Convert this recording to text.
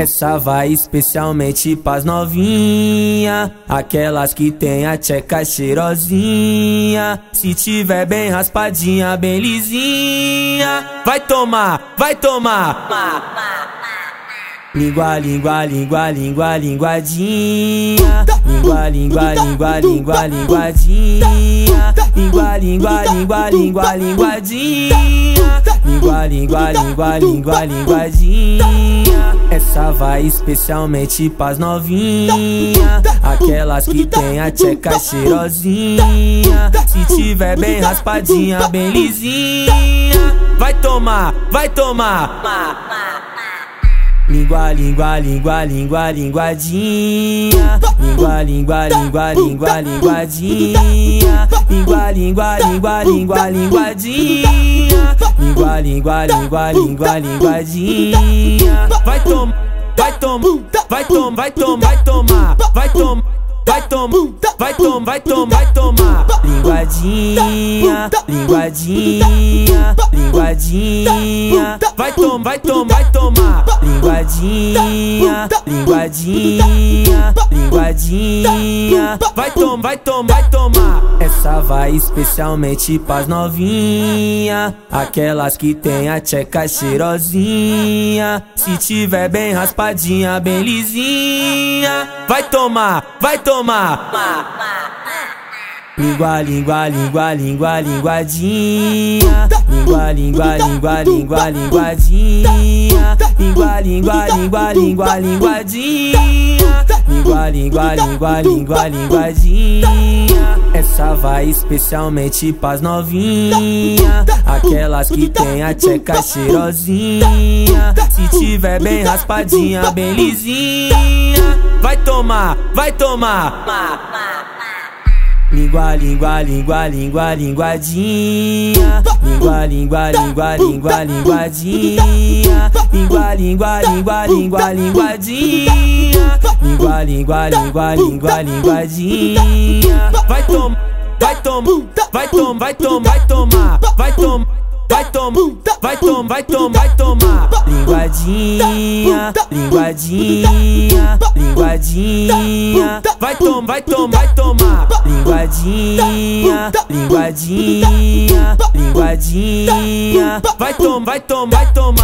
Essa vai especialmente pras novinha, aquelas que tem a tcheca cheirosinha. Se tiver bem raspadinha, bem lisinha, vai tomar, vai tomar. Língua, língua, língua, língua, linguadinha. Língua, língua, língua, língua, linguadinha. Língua, língua, língua, língua, linguadinha. Língua, língua, língua, língua, linguadinha. Essa vai especialmente pras novinha. Aquelas que tem a tcheca cheirosinha. Se tiver bem raspadinha, bem lisinha. Vai tomar, vai tomar. Língua, língua, língua, língua, linguadinha. Língua, língua, língua, língua, linguadinha. Língua, língua, língua, língua, linguadinha. Língua, língua, língua, língua, linguadinha. Vai tom, vai tom, vai tom, vai tom, vai tomar, vai tom. Vai tom, vai tom, vai tom, vai tomar. Linguadinha, linguadinha, linguadinha. Vai tom, vai tom, vai tomar. Linguadinha, linguadinha, linguadinha. Vai tom, vai tom, vai tomar. Essa vai especialmente pras novinha, aquelas que tem a tcheca cheirosinha. Se tiver bem raspadinha, bem lisinha, vai tomar, vai tomar. Língua, língua, língua, língua, linguadinha. Língua, língua, língua, língua, linguadinha. Língua, língua, língua, língua, linguadinha. Língua, língua, língua, língua, linguadinha. Essa vai especialmente pras novinha. Aquelas que tem a tcheca cheirosinha. Se tiver bem raspadinha, bem lisinha. Vai tomar, vai tomar. Língua, língua, língua, língua, linguadinha. Língua, língua, língua, língua, linguadinha. Língua, língua, língua, língua, linguadinha. Língua, língua, língua, língua, linguadinha. Vai tom, vai tom, vai tom, vai tom, vai tomar, vai tom. Vai tom, vai tom, vai tom, vai tomar. Linguadinha, linguadinha, linguadinha. Vai tom, vai tom, vai tomar. Linguadinha, linguadinha, linguadinha. Vai tom, vai tom, vai tomar.